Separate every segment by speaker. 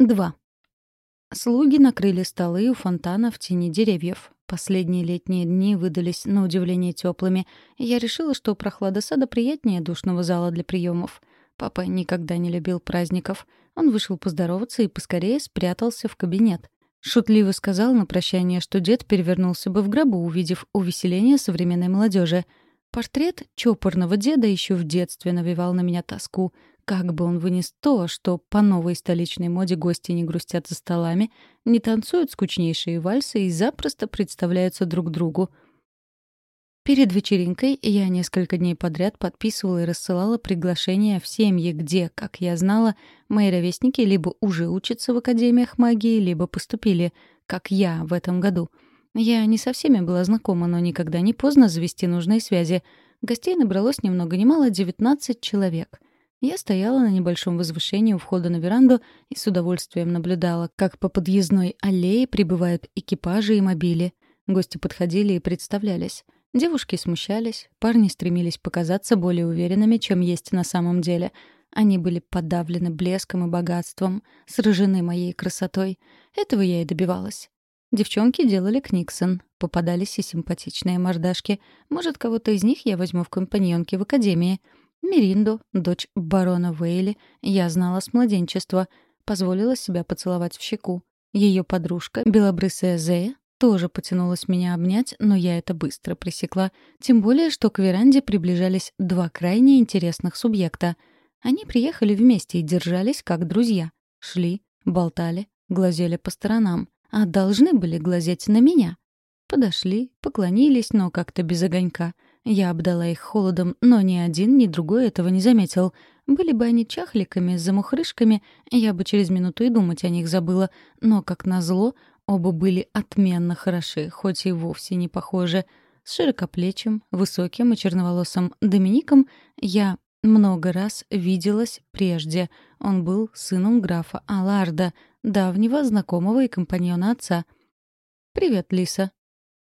Speaker 1: 2. Слуги накрыли столы у фонтана в тени деревьев. Последние летние дни выдались на удивление теплыми, я решила, что прохлада сада приятнее душного зала для приемов. Папа никогда не любил праздников. Он вышел поздороваться и поскорее спрятался в кабинет. Шутливо сказал на прощание, что дед перевернулся бы в гробу, увидев увеселение современной молодежи. Портрет чопорного деда еще в детстве навевал на меня тоску — как бы он вынес то, что по новой столичной моде гости не грустят за столами, не танцуют скучнейшие вальсы и запросто представляются друг другу. Перед вечеринкой я несколько дней подряд подписывала и рассылала приглашения в семьи, где, как я знала, мои ровесники либо уже учатся в академиях магии, либо поступили, как я в этом году. Я не со всеми была знакома, но никогда не поздно завести нужные связи. Гостей набралось ни много мало 19 человек. Я стояла на небольшом возвышении у входа на веранду и с удовольствием наблюдала, как по подъездной аллее прибывают экипажи и мобили. Гости подходили и представлялись. Девушки смущались, парни стремились показаться более уверенными, чем есть на самом деле. Они были подавлены блеском и богатством, сражены моей красотой. Этого я и добивалась. Девчонки делали книксон, попадались и симпатичные мордашки. Может, кого-то из них я возьму в компаньонки в академии — Миринду, дочь барона Вейли, я знала с младенчества, позволила себя поцеловать в щеку. Ее подружка, белобрысая Зея, тоже потянулась меня обнять, но я это быстро пресекла. Тем более, что к веранде приближались два крайне интересных субъекта. Они приехали вместе и держались как друзья. Шли, болтали, глазели по сторонам, а должны были глазеть на меня. Подошли, поклонились, но как-то без огонька. Я обдала их холодом, но ни один, ни другой этого не заметил. Были бы они чахликами, замухрышками, я бы через минуту и думать о них забыла. Но, как назло, оба были отменно хороши, хоть и вовсе не похожи. С широкоплечим, высоким и черноволосым Домиником я много раз виделась прежде. Он был сыном графа Аларда, давнего знакомого и компаньона отца. «Привет, Лиса»,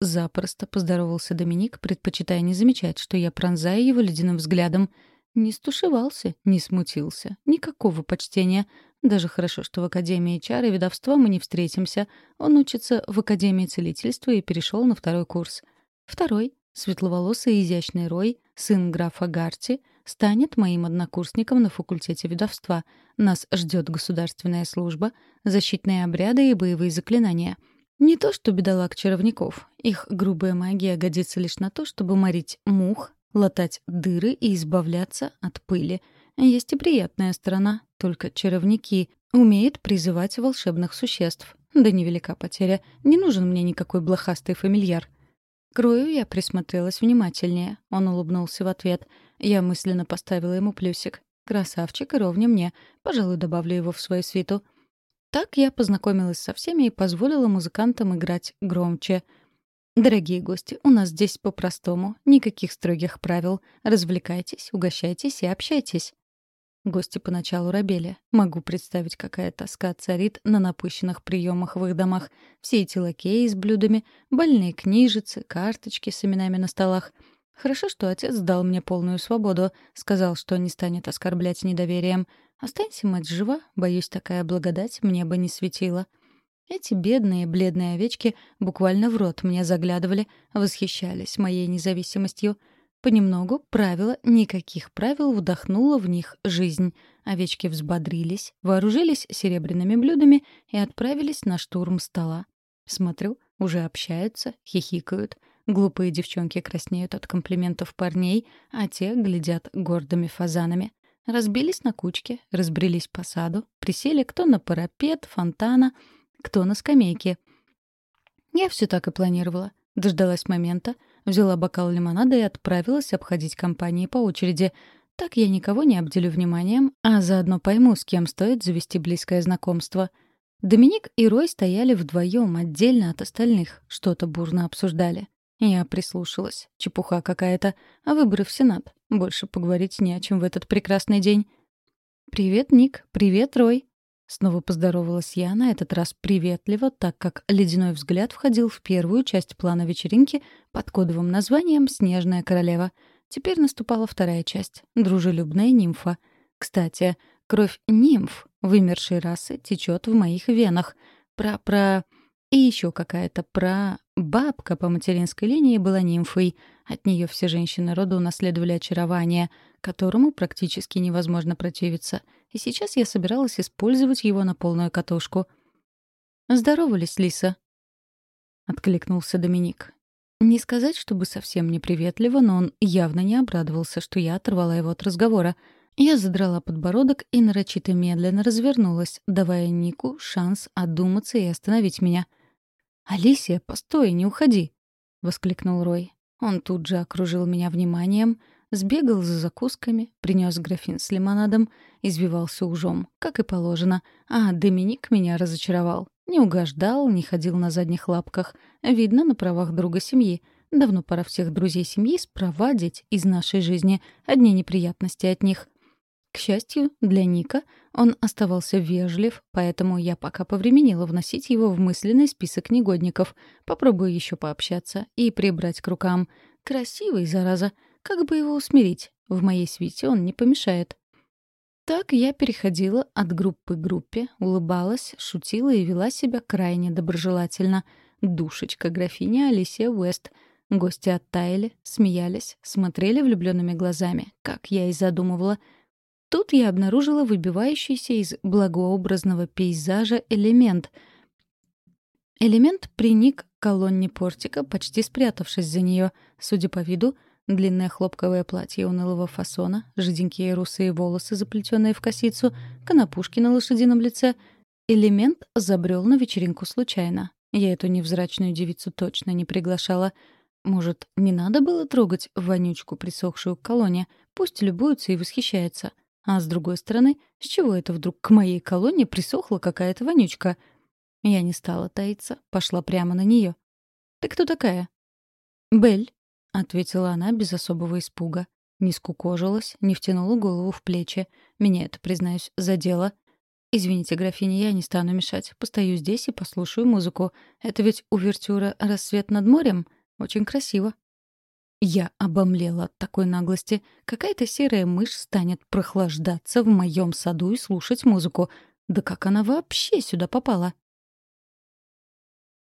Speaker 1: Запросто поздоровался Доминик, предпочитая не замечать, что я пронзаю его ледяным взглядом. Не стушевался, не смутился. Никакого почтения. Даже хорошо, что в Академии чар и ведовства мы не встретимся. Он учится в Академии целительства и перешел на второй курс. Второй, светловолосый и изящный Рой, сын графа Гарти, станет моим однокурсником на факультете ведовства. Нас ждет государственная служба, защитные обряды и боевые заклинания — не то что бедолаг-чаровников. Их грубая магия годится лишь на то, чтобы морить мух, латать дыры и избавляться от пыли. Есть и приятная сторона. Только чаровники умеют призывать волшебных существ. Да невелика потеря. Не нужен мне никакой блохастый фамильяр. К Рою я присмотрелась внимательнее. Он улыбнулся в ответ. Я мысленно поставила ему плюсик. Красавчик и ровня мне. Пожалуй, добавлю его в свою свиту. Так я познакомилась со всеми и позволила музыкантам играть громче. Дорогие гости, у нас здесь по-простому, никаких строгих правил. Развлекайтесь, угощайтесь и общайтесь. Гости поначалу робели. Могу представить, какая тоска царит на напыщенных приемах в их домах. Все эти лакеи с блюдами, больные книжицы, карточки с именами на столах. Хорошо, что отец дал мне полную свободу, сказал, что не станет оскорблять недоверием. Останься, мать, жива, боюсь, такая благодать мне бы не светила. Эти бедные, бледные овечки буквально в рот мне заглядывали, восхищались моей независимостью. Понемногу правила, никаких правил вдохнула в них жизнь. Овечки взбодрились, вооружились серебряными блюдами и отправились на штурм стола. Смотрю, уже общаются, хихикают. Глупые девчонки краснеют от комплиментов парней, а те глядят гордыми фазанами. Разбились на кучки, разбрелись по саду, присели кто на парапет, фонтана, кто на скамейке. Я все так и планировала. Дождалась момента, взяла бокал лимонада и отправилась обходить компании по очереди. Так я никого не обделю вниманием, а заодно пойму, с кем стоит завести близкое знакомство. Доминик и Рой стояли вдвоем, отдельно от остальных, что-то бурно обсуждали. Я прислушалась. Чепуха какая-то. А выборы в Сенат. Больше поговорить не о чем в этот прекрасный день. «Привет, Ник. Привет, Рой». Снова поздоровалась я, на этот раз приветливо, так как ледяной взгляд входил в первую часть плана вечеринки под кодовым названием «Снежная королева». Теперь наступала вторая часть — «Дружелюбная нимфа». Кстати, Кровь нимф, вымершей расы, течет в моих венах. Про-про... И еще какая-то про... Бабка по материнской линии была нимфой. От нее все женщины рода унаследовали очарование, которому практически невозможно противиться. И сейчас я собиралась использовать его на полную катушку. «Здоровались, Лиса?» — откликнулся Доминик. Не сказать, чтобы совсем неприветливо, но он явно не обрадовался, что я оторвала его от разговора. Я задрала подбородок и нарочито медленно развернулась, давая Нику шанс одуматься и остановить меня. «Алисия, постой, не уходи!» — воскликнул Рой. Он тут же окружил меня вниманием, сбегал за закусками, принес графин с лимонадом, извивался ужом, как и положено, а Доминик меня разочаровал. Не угождал, не ходил на задних лапках. Видно, на правах друга семьи. Давно пора всех друзей семьи спровадить из нашей жизни. Одни неприятности от них. К счастью, для Ника он оставался вежлив, поэтому я пока повременила вносить его в мысленный список негодников. Попробую еще пообщаться и прибрать к рукам. Красивый, зараза. Как бы его усмирить? В моей свите он не помешает. Так я переходила от группы к группе, улыбалась, шутила и вела себя крайне доброжелательно. Душечка графиня Алисия Уэст. Гости оттаяли, смеялись, смотрели влюбленными глазами, как я и задумывала. Тут я обнаружила выбивающийся из благообразного пейзажа элемент. Элемент приник к колонне портика, почти спрятавшись за нее. Судя по виду, Длинное хлопковое платье унылого фасона, жиденькие русые волосы, заплетенные в косицу, конопушки на лошадином лице. Элемент забрел на вечеринку случайно. Я эту невзрачную девицу точно не приглашала. Может, не надо было трогать вонючку, присохшую к колонне? Пусть любуются и восхищается. А с другой стороны, с чего это вдруг к моей колонне присохла какая-то вонючка? Я не стала таиться, пошла прямо на нее. «Ты кто такая?» «Белль», ответила она без особого испуга. Не скукожилась, не втянула голову в плечи. Меня это, признаюсь, задело. «Извините, графиня, я не стану мешать. Постою здесь и послушаю музыку. Это ведь увертюра «Рассвет над морем»? Очень красиво». Я обомлела от такой наглости. Какая-то серая мышь станет прохлаждаться в моем саду и слушать музыку. Да как она вообще сюда попала?